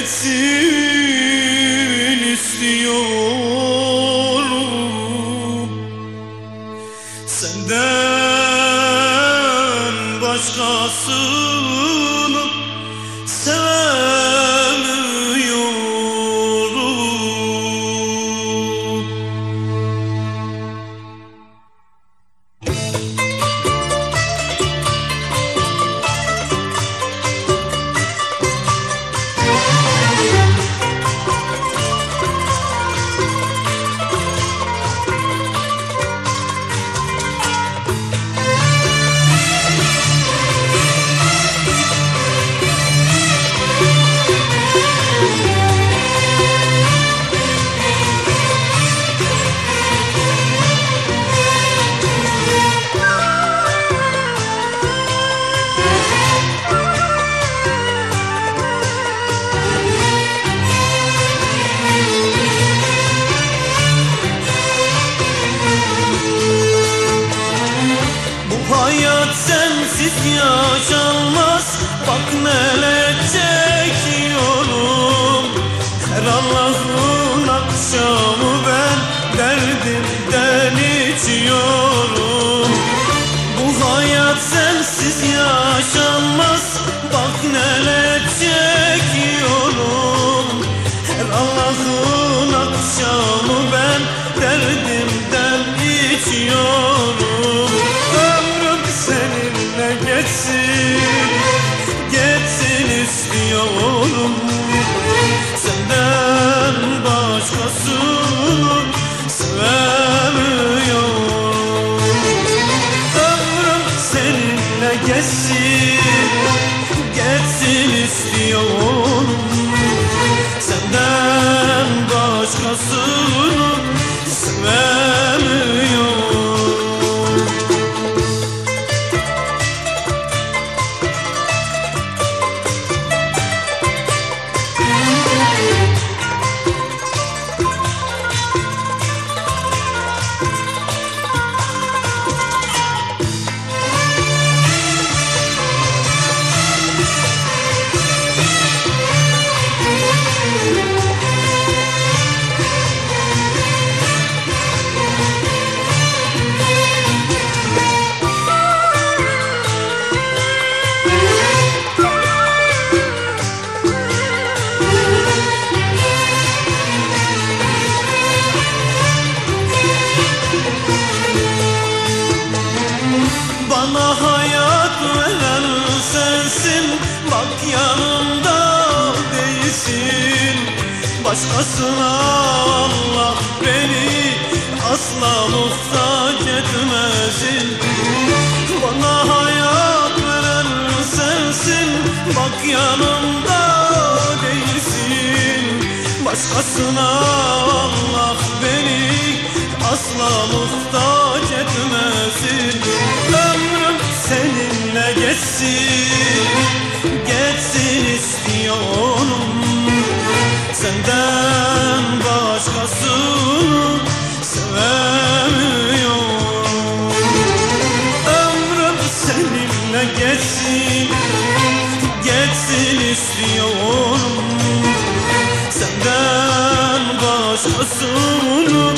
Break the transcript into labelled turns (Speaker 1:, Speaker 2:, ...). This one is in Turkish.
Speaker 1: Geçsin istiyorum. Senden başkasını başkasını sevemiyorum Ömrüm seninle geçsin Geçsin istiyorum. Senden başkasını sensin. Bak yanımda değilsin. Başkasına Allah beni. Asla muhtaç etmesin. Bana hayat veren sensin. Bak yanımda değilsin. Başkasına Allah beni. Asla muhtaç etmesin geçsin Geçsin istiyorum. Senden başkasını sevemiyorum Ömrüm seninle geçsin Geçsin istiyorum. Senden başkasını